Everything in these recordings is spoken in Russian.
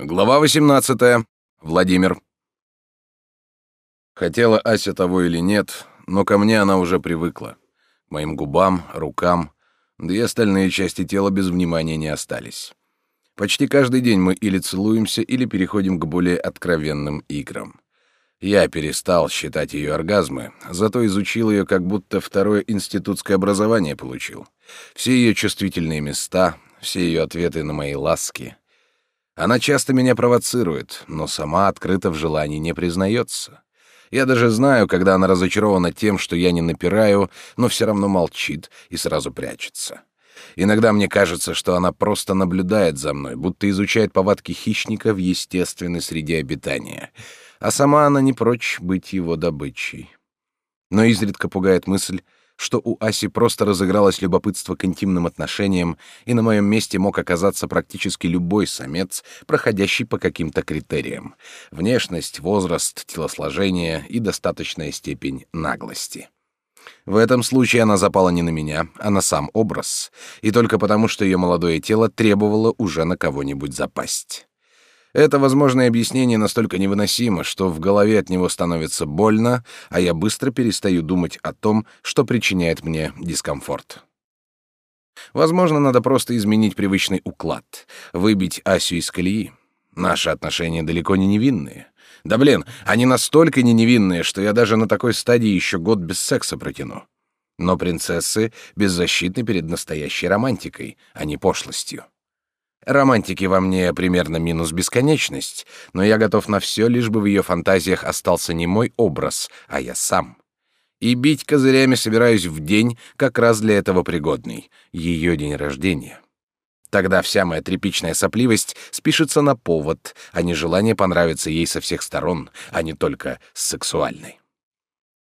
Глава 18. Владимир. Хотела Ася того или нет, но ко мне она уже привыкла. К моим губам, рукам, да и остальные части тела без внимания не остались. Почти каждый день мы или целуемся, или переходим к более откровенным играм. Я перестал считать ее оргазмы, зато изучил ее, как будто второе институтское образование получил. Все ее чувствительные места, все ее ответы на мои ласки — она часто меня провоцирует, но сама открыто в желании не признается. Я даже знаю, когда она разочарована тем, что я не напираю, но все равно молчит и сразу прячется. Иногда мне кажется, что она просто наблюдает за мной, будто изучает повадки хищника в естественной среде обитания, а сама она не прочь быть его добычей. Но изредка пугает мысль, что у Аси просто разыгралось любопытство к интимным отношениям, и на моем месте мог оказаться практически любой самец, проходящий по каким-то критериям: внешность, возраст, телосложение и достаточная степень наглости. В этом случае она запала не на меня, а на сам образ, и только потому, что ее молодое тело требовало уже на кого-нибудь запасть. Это возможное объяснение настолько невыносимо, что в голове от него становится больно, а я быстро перестаю думать о том, что причиняет мне дискомфорт. Возможно, надо просто изменить привычный уклад, выбить Асю из колеи. Наши отношения далеко не невинные. Да блин, они настолько не невинные, что я даже на такой стадии еще год без секса протяну. Но принцессы беззащитны перед настоящей романтикой, а не пошлостью. Романтики во мне примерно минус бесконечность, но я готов на все, лишь бы в ее фантазиях остался не мой образ, а я сам. И бить козырями собираюсь в день, как раз для этого пригодный, ее день рождения. Тогда вся моя тряпичная сопливость спишется на повод, а не желание понравиться ей со всех сторон, а не только с сексуальной.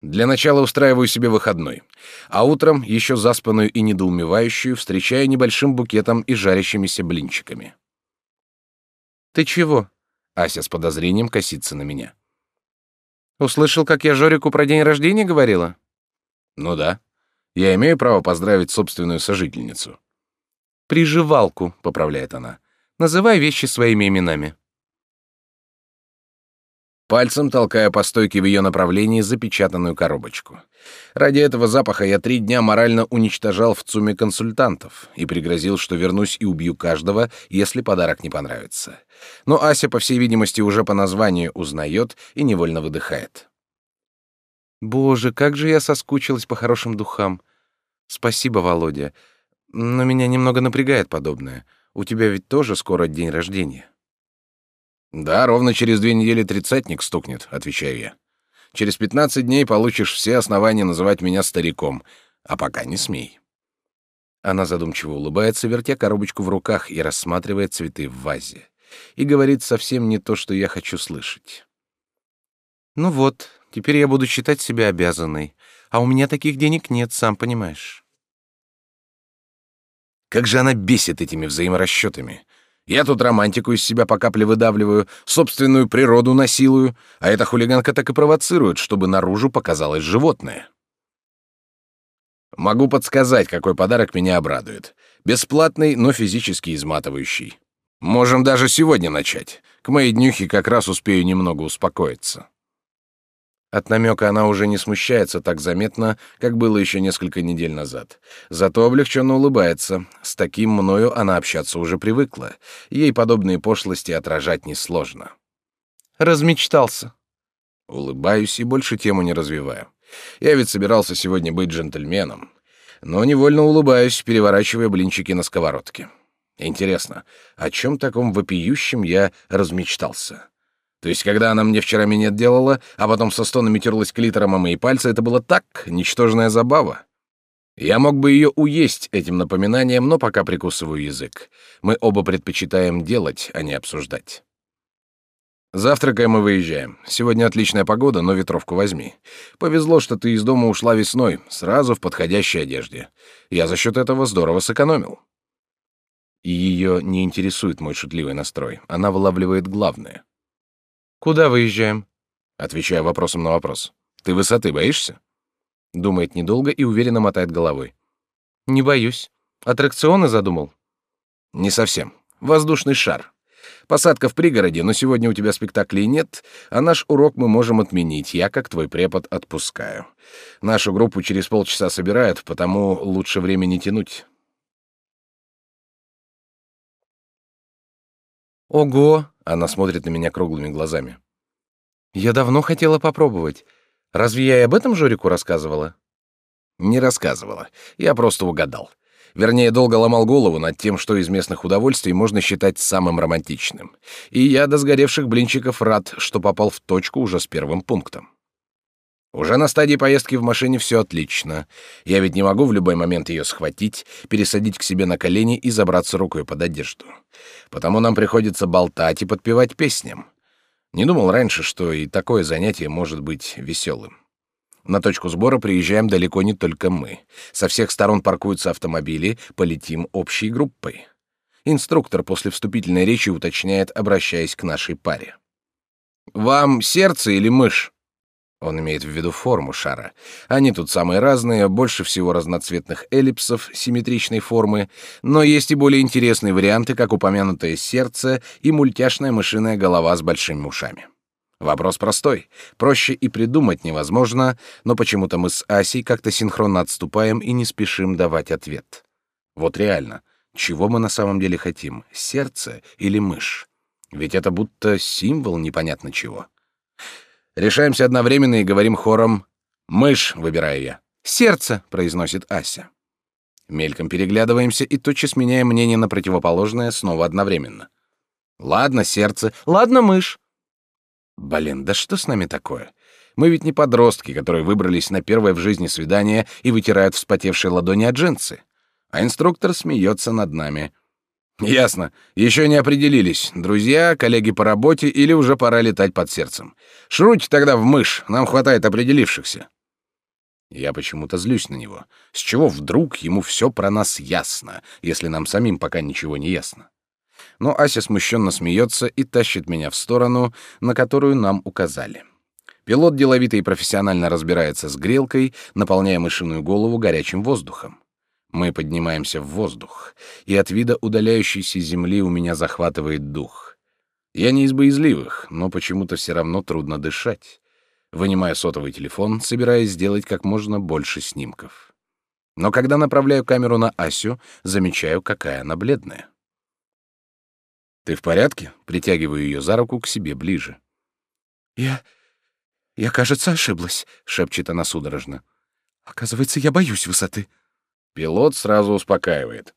Для начала устраиваю себе выходной, а утром, еще заспанную и недоумевающую, встречаю небольшим букетом и жарящимися блинчиками. «Ты чего?» — Ася с подозрением косится на меня. «Услышал, как я Жорику про день рождения говорила?» «Ну да. Я имею право поздравить собственную сожительницу». «Приживалку», — поправляет она. «Называй вещи своими именами» пальцем толкая по стойке в ее направлении запечатанную коробочку. Ради этого запаха я три дня морально уничтожал в ЦУМе консультантов и пригрозил, что вернусь и убью каждого, если подарок не понравится. Но Ася, по всей видимости, уже по названию узнает и невольно выдыхает. «Боже, как же я соскучилась по хорошим духам! Спасибо, Володя. Но меня немного напрягает подобное. У тебя ведь тоже скоро день рождения». Да, ровно через две недели тридцатник стукнет, отвечаю я. Через пятнадцать дней получишь все основания называть меня стариком, а пока не смей. Она задумчиво улыбается, вертя коробочку в руках и рассматривая цветы в вазе, и говорит совсем не то, что я хочу слышать. Ну вот, теперь я буду считать себя обязанной, а у меня таких денег нет, сам понимаешь. Как же она бесит этими взаиморасчетами. Я тут романтику из себя по капле выдавливаю, собственную природу насилую, а эта хулиганка так и провоцирует, чтобы наружу показалось животное. Могу подсказать, какой подарок меня обрадует. Бесплатный, но физически изматывающий. Можем даже сегодня начать. К моей днюхе как раз успею немного успокоиться. От намека она уже не смущается так заметно, как было еще несколько недель назад. Зато облегченно улыбается. С таким мною она общаться уже привыкла. Ей подобные пошлости отражать несложно. Размечтался. Улыбаюсь и больше тему не развиваю. Я ведь собирался сегодня быть джентльменом. Но невольно улыбаюсь, переворачивая блинчики на сковородке. Интересно, о чем таком вопиющем я размечтался? То есть, когда она мне вчера минет делала, а потом со стонами терлась клитором о мои пальцы, это было так, ничтожная забава. Я мог бы ее уесть этим напоминанием, но пока прикусываю язык. Мы оба предпочитаем делать, а не обсуждать. Завтракаем и выезжаем. Сегодня отличная погода, но ветровку возьми. Повезло, что ты из дома ушла весной, сразу в подходящей одежде. Я за счет этого здорово сэкономил. И ее не интересует мой шутливый настрой. Она вылавливает главное. Куда выезжаем? Отвечаю вопросом на вопрос. Ты высоты боишься? Думает недолго и уверенно мотает головой. Не боюсь. Аттракционы задумал? Не совсем. Воздушный шар. Посадка в пригороде, но сегодня у тебя спектаклей нет, а наш урок мы можем отменить. Я, как твой препод, отпускаю. Нашу группу через полчаса собирают, потому лучше время не тянуть. Ого, она смотрит на меня круглыми глазами. Я давно хотела попробовать. Разве я и об этом Жорику рассказывала? Не рассказывала. Я просто угадал. Вернее, долго ломал голову над тем, что из местных удовольствий можно считать самым романтичным. И я до сгоревших блинчиков рад, что попал в точку уже с первым пунктом. Уже на стадии поездки в машине все отлично. Я ведь не могу в любой момент ее схватить, пересадить к себе на колени и забраться рукой под одежду. Потому нам приходится болтать и подпевать песням. Не думал раньше, что и такое занятие может быть веселым. На точку сбора приезжаем далеко не только мы. Со всех сторон паркуются автомобили, полетим общей группой. Инструктор после вступительной речи уточняет, обращаясь к нашей паре. «Вам сердце или мышь?» Он имеет в виду форму шара. Они тут самые разные, больше всего разноцветных эллипсов симметричной формы, но есть и более интересные варианты, как упомянутое сердце и мультяшная мышиная голова с большими ушами. Вопрос простой. Проще и придумать невозможно, но почему-то мы с Асей как-то синхронно отступаем и не спешим давать ответ. Вот реально, чего мы на самом деле хотим, сердце или мышь? Ведь это будто символ непонятно чего. Решаемся одновременно и говорим хором «Мышь», выбираю я. «Сердце», — произносит Ася. Мельком переглядываемся и тотчас меняем мнение на противоположное снова одновременно. «Ладно, сердце. Ладно, мышь». Блин, да что с нами такое? Мы ведь не подростки, которые выбрались на первое в жизни свидание и вытирают вспотевшие ладони от джинсы. А инструктор смеется над нами. Ясно. Еще не определились. Друзья, коллеги по работе или уже пора летать под сердцем. Шруйте тогда в мышь, нам хватает определившихся. Я почему-то злюсь на него. С чего вдруг ему все про нас ясно, если нам самим пока ничего не ясно? Но Ася смущенно смеется и тащит меня в сторону, на которую нам указали. Пилот деловито и профессионально разбирается с грелкой, наполняя мышиную голову горячим воздухом. Мы поднимаемся в воздух, и от вида удаляющейся земли у меня захватывает дух. Я не из боязливых, но почему-то все равно трудно дышать. Вынимаю сотовый телефон, собираясь сделать как можно больше снимков. Но когда направляю камеру на Асю, замечаю, какая она бледная. «Ты в порядке?» — притягиваю ее за руку к себе ближе. «Я... я, кажется, ошиблась», — шепчет она судорожно. «Оказывается, я боюсь высоты». Пилот сразу успокаивает.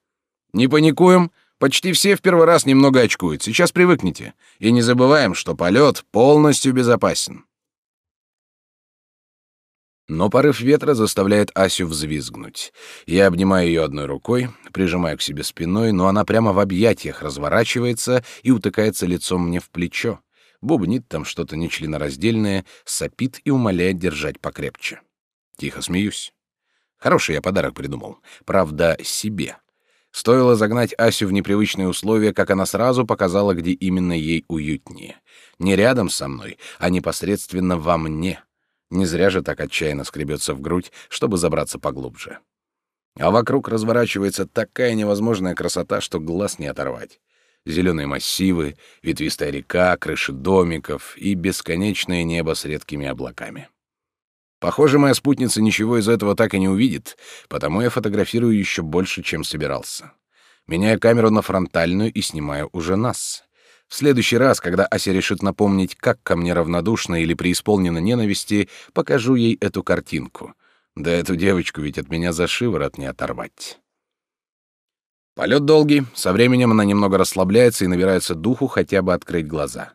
«Не паникуем. Почти все в первый раз немного очкуют. Сейчас привыкните. И не забываем, что полет полностью безопасен». Но порыв ветра заставляет Асю взвизгнуть. Я обнимаю ее одной рукой, прижимаю к себе спиной, но она прямо в объятиях разворачивается и утыкается лицом мне в плечо. Бубнит там что-то нечленораздельное, сопит и умоляет держать покрепче. Тихо смеюсь. Хороший я подарок придумал. Правда, себе. Стоило загнать Асю в непривычные условия, как она сразу показала, где именно ей уютнее. Не рядом со мной, а непосредственно во мне. Не зря же так отчаянно скребется в грудь, чтобы забраться поглубже. А вокруг разворачивается такая невозможная красота, что глаз не оторвать. Зеленые массивы, ветвистая река, крыши домиков и бесконечное небо с редкими облаками. Похоже, моя спутница ничего из этого так и не увидит, потому я фотографирую еще больше, чем собирался. Меняю камеру на фронтальную и снимаю уже нас. В следующий раз, когда Ася решит напомнить, как ко мне равнодушна или преисполнена ненависти, покажу ей эту картинку. Да эту девочку ведь от меня за шиворот не оторвать. Полет долгий, со временем она немного расслабляется и набирается духу хотя бы открыть глаза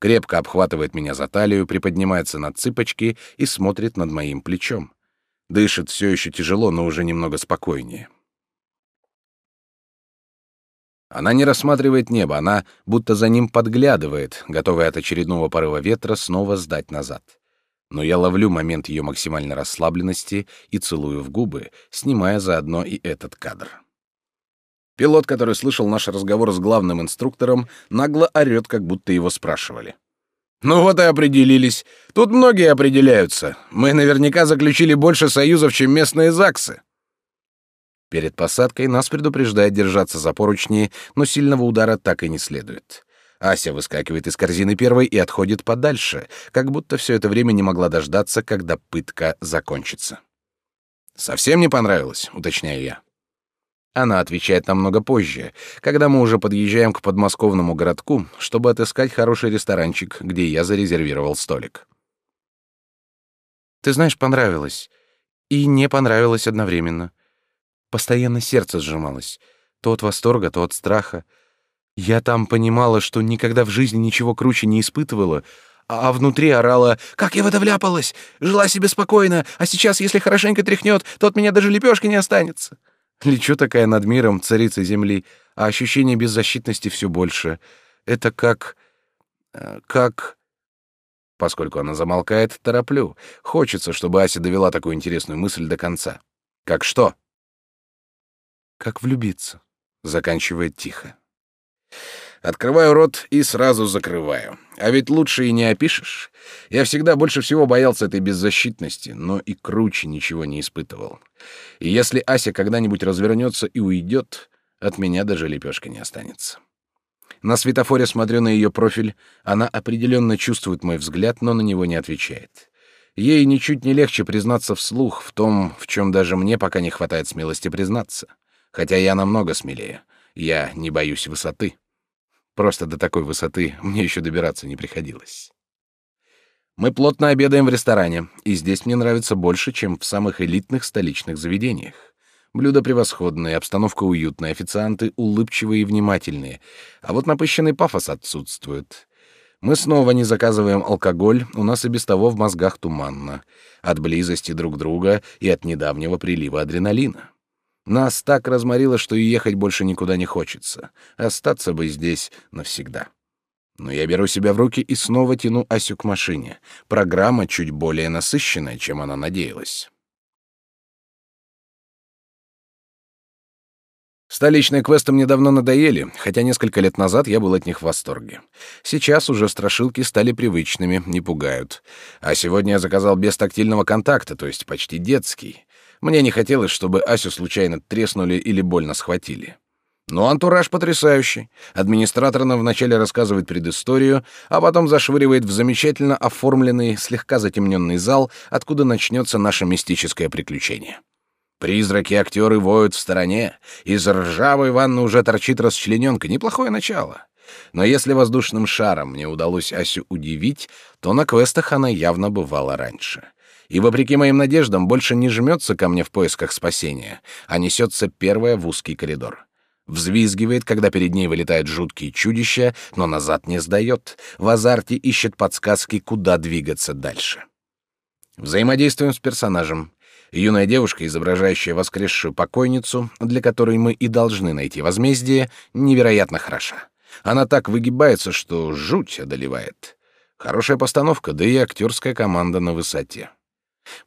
крепко обхватывает меня за талию, приподнимается на цыпочки и смотрит над моим плечом. Дышит все еще тяжело, но уже немного спокойнее. Она не рассматривает небо, она будто за ним подглядывает, готовая от очередного порыва ветра снова сдать назад. Но я ловлю момент ее максимальной расслабленности и целую в губы, снимая заодно и этот кадр. Пилот, который слышал наш разговор с главным инструктором, нагло орёт, как будто его спрашивали. «Ну вот и определились. Тут многие определяются. Мы наверняка заключили больше союзов, чем местные ЗАГСы». Перед посадкой нас предупреждает держаться за поручни, но сильного удара так и не следует. Ася выскакивает из корзины первой и отходит подальше, как будто все это время не могла дождаться, когда пытка закончится. «Совсем не понравилось», — уточняю я. Она отвечает намного позже, когда мы уже подъезжаем к подмосковному городку, чтобы отыскать хороший ресторанчик, где я зарезервировал столик. Ты знаешь, понравилось. И не понравилось одновременно. Постоянно сердце сжималось. То от восторга, то от страха. Я там понимала, что никогда в жизни ничего круче не испытывала, а внутри орала «Как я в это вляпалась! Жила себе спокойно, а сейчас, если хорошенько тряхнет, то от меня даже лепешки не останется!» Лечу такая над миром, царица земли, а ощущение беззащитности все больше. Это как... Э, как... Поскольку она замолкает, тороплю. Хочется, чтобы Ася довела такую интересную мысль до конца. Как что? Как влюбиться. Заканчивает тихо. Открываю рот и сразу закрываю. А ведь лучше и не опишешь. Я всегда больше всего боялся этой беззащитности, но и круче ничего не испытывал. И если Ася когда-нибудь развернется и уйдет, от меня даже лепешка не останется. На светофоре смотрю на ее профиль. Она определенно чувствует мой взгляд, но на него не отвечает. Ей ничуть не легче признаться вслух в том, в чем даже мне пока не хватает смелости признаться. Хотя я намного смелее. Я не боюсь высоты. Просто до такой высоты мне еще добираться не приходилось. Мы плотно обедаем в ресторане, и здесь мне нравится больше, чем в самых элитных столичных заведениях. Блюда превосходные, обстановка уютная, официанты улыбчивые и внимательные. А вот напыщенный пафос отсутствует. Мы снова не заказываем алкоголь, у нас и без того в мозгах туманно. От близости друг друга и от недавнего прилива адреналина. Нас так разморило, что и ехать больше никуда не хочется. Остаться бы здесь навсегда. Но я беру себя в руки и снова тяну Асю к машине. Программа чуть более насыщенная, чем она надеялась. Столичные квесты мне давно надоели, хотя несколько лет назад я был от них в восторге. Сейчас уже страшилки стали привычными, не пугают. А сегодня я заказал без тактильного контакта, то есть почти детский. Мне не хотелось, чтобы Асю случайно треснули или больно схватили. Но антураж потрясающий. Администратор нам вначале рассказывает предысторию, а потом зашвыривает в замечательно оформленный, слегка затемненный зал, откуда начнется наше мистическое приключение. Призраки актеры воют в стороне, из ржавой ванны уже торчит расчлененка. Неплохое начало. Но если воздушным шаром мне удалось Асю удивить, то на квестах она явно бывала раньше. И, вопреки моим надеждам, больше не жмется ко мне в поисках спасения, а несется первая в узкий коридор. Взвизгивает, когда перед ней вылетает жуткие чудища, но назад не сдает. В азарте ищет подсказки, куда двигаться дальше. Взаимодействуем с персонажем. Юная девушка, изображающая воскресшую покойницу, для которой мы и должны найти возмездие, невероятно хороша. Она так выгибается, что жуть одолевает. Хорошая постановка, да и актерская команда на высоте.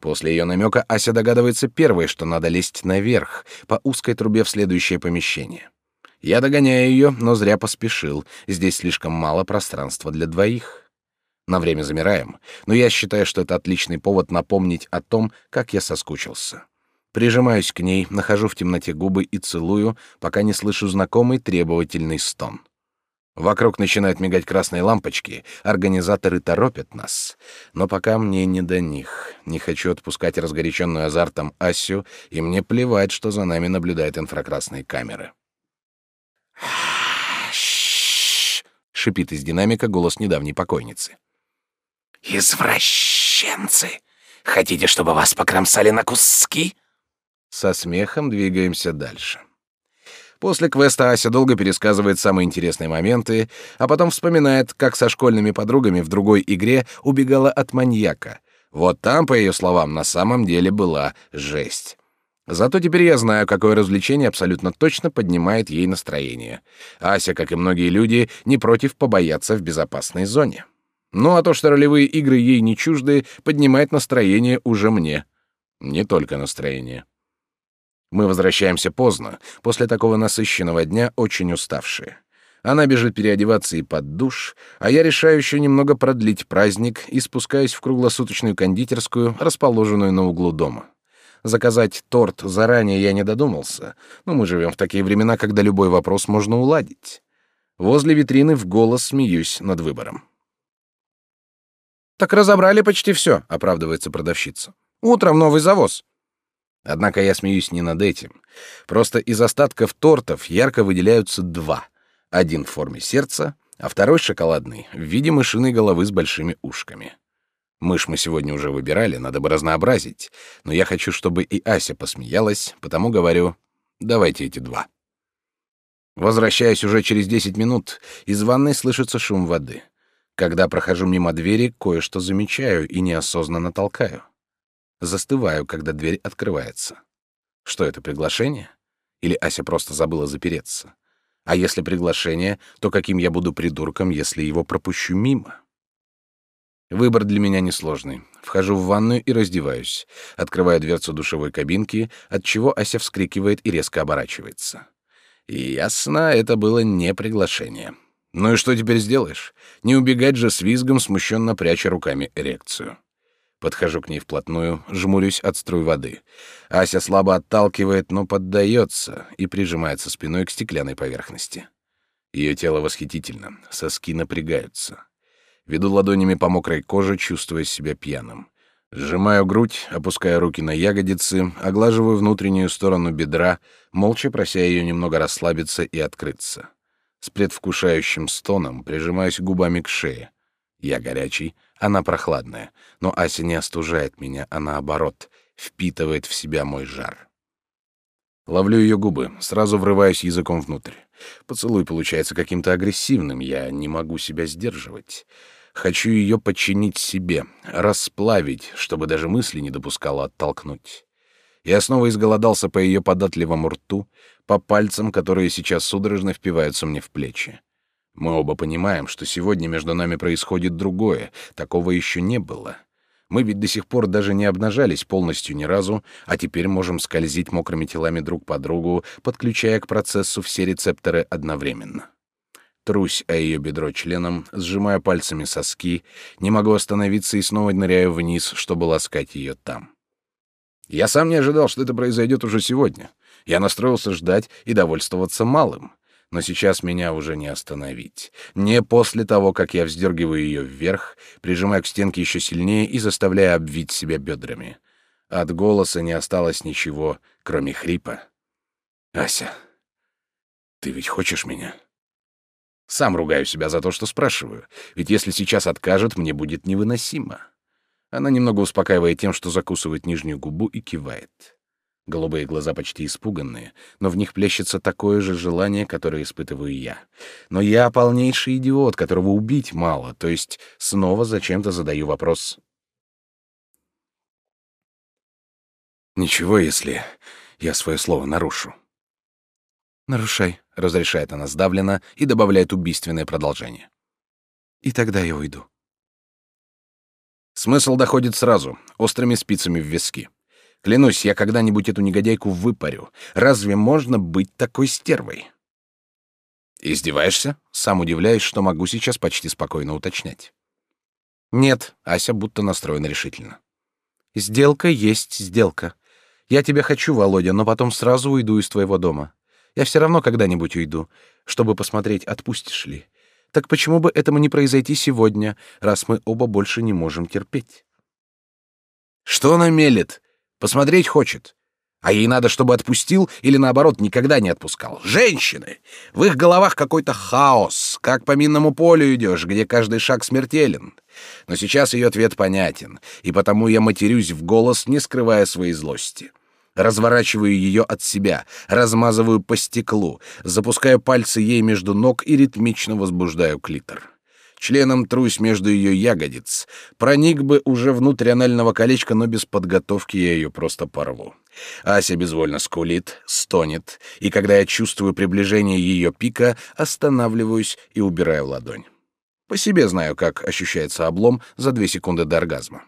После ее намека Ася догадывается первой, что надо лезть наверх, по узкой трубе в следующее помещение. Я догоняю ее, но зря поспешил. Здесь слишком мало пространства для двоих. На время замираем, но я считаю, что это отличный повод напомнить о том, как я соскучился. Прижимаюсь к ней, нахожу в темноте губы и целую, пока не слышу знакомый требовательный стон. Вокруг начинают мигать красные лампочки, организаторы торопят нас. Но пока мне не до них. Не хочу отпускать разгоряченную азартом Асю, и мне плевать, что за нами наблюдают инфракрасные камеры. шипит из динамика голос недавней покойницы. «Извращенцы! Хотите, чтобы вас покромсали на куски?» Со смехом двигаемся дальше. После квеста Ася долго пересказывает самые интересные моменты, а потом вспоминает, как со школьными подругами в другой игре убегала от маньяка. Вот там, по ее словам, на самом деле была жесть. Зато теперь я знаю, какое развлечение абсолютно точно поднимает ей настроение. Ася, как и многие люди, не против побояться в безопасной зоне. Ну а то, что ролевые игры ей не чужды, поднимает настроение уже мне. Не только настроение. Мы возвращаемся поздно, после такого насыщенного дня очень уставшие. Она бежит переодеваться и под душ, а я решаю еще немного продлить праздник и спускаюсь в круглосуточную кондитерскую, расположенную на углу дома. Заказать торт заранее я не додумался, но мы живем в такие времена, когда любой вопрос можно уладить. Возле витрины в голос смеюсь над выбором. «Так разобрали почти все», — оправдывается продавщица. «Утром новый завоз». Однако я смеюсь не над этим. Просто из остатков тортов ярко выделяются два. Один в форме сердца, а второй шоколадный, в виде мышиной головы с большими ушками. Мышь мы сегодня уже выбирали, надо бы разнообразить. Но я хочу, чтобы и Ася посмеялась, потому говорю, давайте эти два. Возвращаюсь уже через 10 минут, из ванной слышится шум воды. Когда прохожу мимо двери, кое-что замечаю и неосознанно толкаю. Застываю, когда дверь открывается. Что это, приглашение? Или Ася просто забыла запереться? А если приглашение, то каким я буду придурком, если его пропущу мимо? Выбор для меня несложный. Вхожу в ванную и раздеваюсь. Открываю дверцу душевой кабинки, от чего Ася вскрикивает и резко оборачивается. Ясно, это было не приглашение. Ну и что теперь сделаешь? Не убегать же с визгом, смущенно пряча руками эрекцию. Подхожу к ней вплотную, жмурюсь от струй воды. Ася слабо отталкивает, но поддается и прижимается спиной к стеклянной поверхности. Ее тело восхитительно, соски напрягаются. Веду ладонями по мокрой коже, чувствуя себя пьяным. Сжимаю грудь, опуская руки на ягодицы, оглаживаю внутреннюю сторону бедра, молча прося ее немного расслабиться и открыться. С предвкушающим стоном прижимаюсь губами к шее. Я горячий, она прохладная, но Ася не остужает меня, а наоборот, впитывает в себя мой жар. Ловлю ее губы, сразу врываюсь языком внутрь. Поцелуй получается каким-то агрессивным, я не могу себя сдерживать. Хочу ее подчинить себе, расплавить, чтобы даже мысли не допускала оттолкнуть. Я снова изголодался по ее податливому рту, по пальцам, которые сейчас судорожно впиваются мне в плечи. Мы оба понимаем, что сегодня между нами происходит другое, такого еще не было. Мы ведь до сих пор даже не обнажались полностью ни разу, а теперь можем скользить мокрыми телами друг по другу, подключая к процессу все рецепторы одновременно. Трусь о ее бедро членом, сжимая пальцами соски, не могу остановиться и снова ныряю вниз, чтобы ласкать ее там. Я сам не ожидал, что это произойдет уже сегодня. Я настроился ждать и довольствоваться малым но сейчас меня уже не остановить. Не после того, как я вздергиваю ее вверх, прижимая к стенке еще сильнее и заставляя обвить себя бедрами. От голоса не осталось ничего, кроме хрипа. «Ася, ты ведь хочешь меня?» Сам ругаю себя за то, что спрашиваю, ведь если сейчас откажет, мне будет невыносимо. Она немного успокаивает тем, что закусывает нижнюю губу и кивает. Голубые глаза почти испуганные, но в них плещется такое же желание, которое испытываю я. Но я полнейший идиот, которого убить мало, то есть снова зачем-то задаю вопрос. Ничего, если я свое слово нарушу. Нарушай, разрешает она сдавленно и добавляет убийственное продолжение. И тогда я уйду. Смысл доходит сразу, острыми спицами в виски. Клянусь, я когда-нибудь эту негодяйку выпарю. Разве можно быть такой стервой? Издеваешься? Сам удивляюсь, что могу сейчас почти спокойно уточнять. Нет, Ася будто настроена решительно. Сделка есть сделка. Я тебя хочу, Володя, но потом сразу уйду из твоего дома. Я все равно когда-нибудь уйду, чтобы посмотреть, отпустишь ли. Так почему бы этому не произойти сегодня, раз мы оба больше не можем терпеть? Что она мелет? Посмотреть хочет. А ей надо, чтобы отпустил или, наоборот, никогда не отпускал. Женщины! В их головах какой-то хаос, как по минному полю идешь, где каждый шаг смертелен. Но сейчас ее ответ понятен, и потому я матерюсь в голос, не скрывая своей злости. Разворачиваю ее от себя, размазываю по стеклу, запускаю пальцы ей между ног и ритмично возбуждаю клитор членом трусь между ее ягодиц. Проник бы уже внутрь анального колечка, но без подготовки я ее просто порву. Ася безвольно скулит, стонет, и когда я чувствую приближение ее пика, останавливаюсь и убираю ладонь. По себе знаю, как ощущается облом за две секунды до оргазма.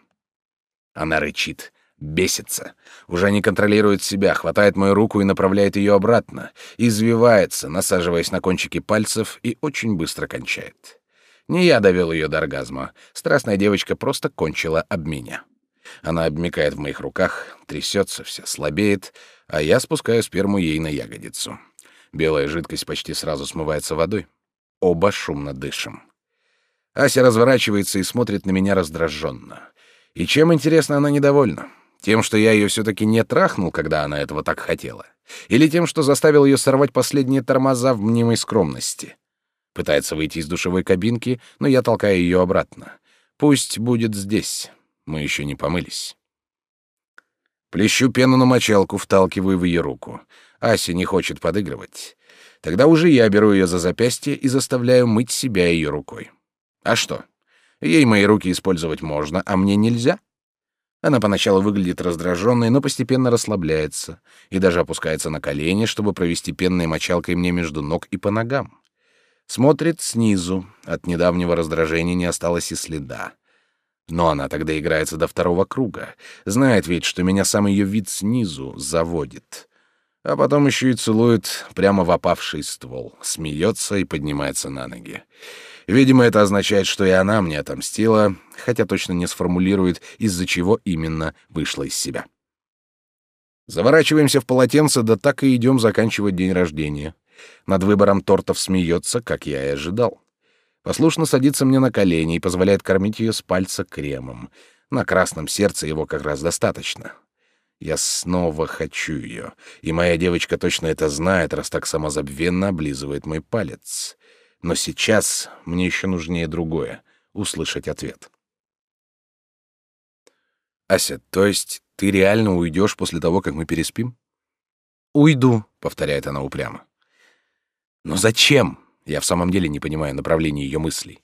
Она рычит, бесится, уже не контролирует себя, хватает мою руку и направляет ее обратно, извивается, насаживаясь на кончики пальцев и очень быстро кончает. Не я довел ее до оргазма. Страстная девочка просто кончила об меня. Она обмикает в моих руках, трясется, вся слабеет, а я спускаю сперму ей на ягодицу. Белая жидкость почти сразу смывается водой. Оба шумно дышим. Ася разворачивается и смотрит на меня раздраженно. И чем, интересно, она недовольна? Тем, что я ее все-таки не трахнул, когда она этого так хотела? Или тем, что заставил ее сорвать последние тормоза в мнимой скромности? Пытается выйти из душевой кабинки, но я толкаю ее обратно. Пусть будет здесь. Мы еще не помылись. Плещу пену на мочалку, вталкиваю в ее руку. Ася не хочет подыгрывать. Тогда уже я беру ее за запястье и заставляю мыть себя ее рукой. А что? Ей мои руки использовать можно, а мне нельзя? Она поначалу выглядит раздраженной, но постепенно расслабляется и даже опускается на колени, чтобы провести пенной мочалкой мне между ног и по ногам. Смотрит снизу, от недавнего раздражения не осталось и следа. Но она тогда играется до второго круга, знает ведь, что меня сам ее вид снизу заводит. А потом еще и целует прямо в опавший ствол, смеется и поднимается на ноги. Видимо, это означает, что и она мне отомстила, хотя точно не сформулирует, из-за чего именно вышла из себя. Заворачиваемся в полотенце, да так и идем заканчивать день рождения. Над выбором тортов смеется, как я и ожидал. Послушно садится мне на колени и позволяет кормить ее с пальца кремом. На красном сердце его как раз достаточно. Я снова хочу ее, и моя девочка точно это знает, раз так самозабвенно облизывает мой палец. Но сейчас мне еще нужнее другое — услышать ответ. «Ася, то есть ты реально уйдешь после того, как мы переспим?» «Уйду», — повторяет она упрямо. «Но зачем?» Я в самом деле не понимаю направления ее мыслей.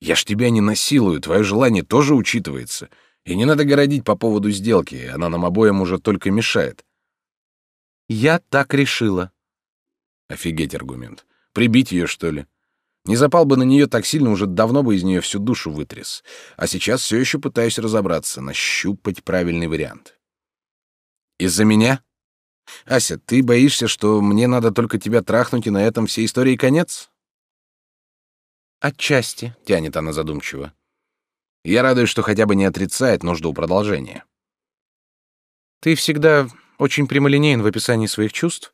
«Я ж тебя не насилую, твое желание тоже учитывается. И не надо городить по поводу сделки, она нам обоим уже только мешает». «Я так решила». Офигеть аргумент. Прибить ее, что ли? Не запал бы на нее так сильно, уже давно бы из нее всю душу вытряс. А сейчас все еще пытаюсь разобраться, нащупать правильный вариант. Из-за меня? Ася, ты боишься, что мне надо только тебя трахнуть, и на этом всей истории конец? Отчасти, тянет она задумчиво. Я радуюсь, что хотя бы не отрицает нужду продолжения. Ты всегда очень прямолинеен в описании своих чувств,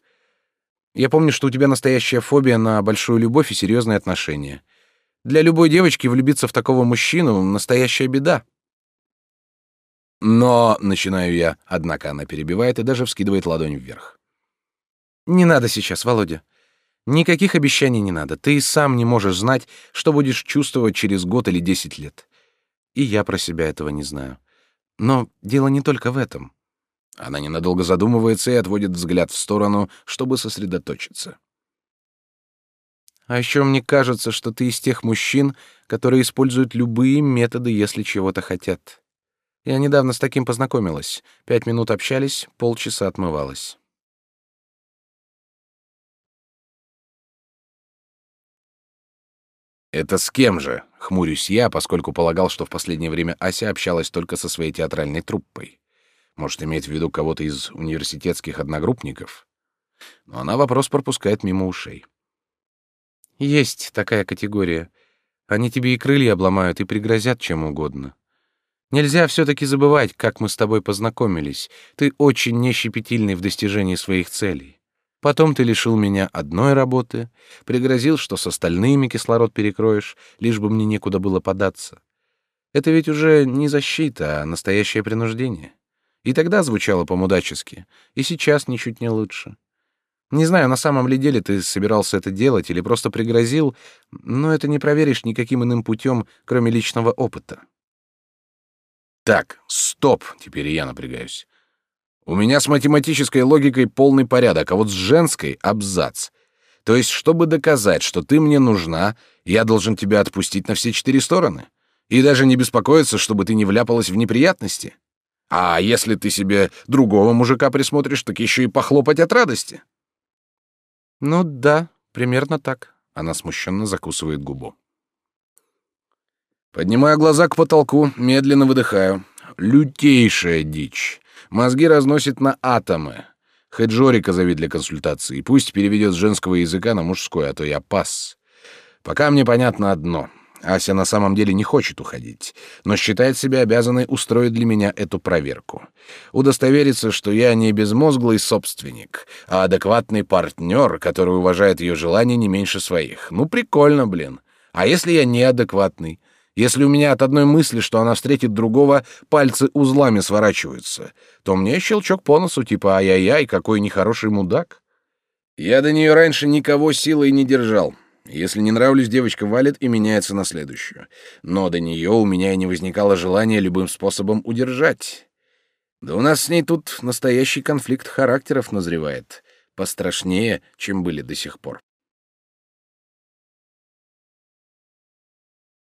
я помню, что у тебя настоящая фобия на большую любовь и серьезные отношения. Для любой девочки влюбиться в такого мужчину — настоящая беда. Но, начинаю я, однако она перебивает и даже вскидывает ладонь вверх. Не надо сейчас, Володя. Никаких обещаний не надо. Ты и сам не можешь знать, что будешь чувствовать через год или десять лет. И я про себя этого не знаю. Но дело не только в этом. Она ненадолго задумывается и отводит взгляд в сторону, чтобы сосредоточиться. А еще мне кажется, что ты из тех мужчин, которые используют любые методы, если чего-то хотят. Я недавно с таким познакомилась. Пять минут общались, полчаса отмывалась. «Это с кем же?» — хмурюсь я, поскольку полагал, что в последнее время Ася общалась только со своей театральной труппой. Может, имеет в виду кого-то из университетских одногруппников? Но она вопрос пропускает мимо ушей. Есть такая категория. Они тебе и крылья обломают, и пригрозят чем угодно. Нельзя все-таки забывать, как мы с тобой познакомились. Ты очень нещепетильный в достижении своих целей. Потом ты лишил меня одной работы, пригрозил, что с остальными кислород перекроешь, лишь бы мне некуда было податься. Это ведь уже не защита, а настоящее принуждение. И тогда звучало по-мудачески, и сейчас ничуть не лучше. Не знаю, на самом ли деле ты собирался это делать или просто пригрозил, но это не проверишь никаким иным путем, кроме личного опыта. Так, стоп, теперь я напрягаюсь. У меня с математической логикой полный порядок, а вот с женской — абзац. То есть, чтобы доказать, что ты мне нужна, я должен тебя отпустить на все четыре стороны? И даже не беспокоиться, чтобы ты не вляпалась в неприятности? А если ты себе другого мужика присмотришь, так еще и похлопать от радости. Ну да, примерно так. Она смущенно закусывает губу. Поднимаю глаза к потолку, медленно выдыхаю. Лютейшая дичь. Мозги разносит на атомы. Хоть Жорика зови для консультации. Пусть переведет с женского языка на мужской, а то я пас. Пока мне понятно одно. Ася на самом деле не хочет уходить, но считает себя обязанной устроить для меня эту проверку. Удостовериться, что я не безмозглый собственник, а адекватный партнер, который уважает ее желания не меньше своих. Ну, прикольно, блин. А если я неадекватный? Если у меня от одной мысли, что она встретит другого, пальцы узлами сворачиваются, то мне щелчок по носу, типа «ай-яй-яй, какой нехороший мудак». Я до нее раньше никого силой не держал. Если не нравлюсь, девочка валит и меняется на следующую. Но до нее у меня и не возникало желания любым способом удержать. Да у нас с ней тут настоящий конфликт характеров назревает. Пострашнее, чем были до сих пор.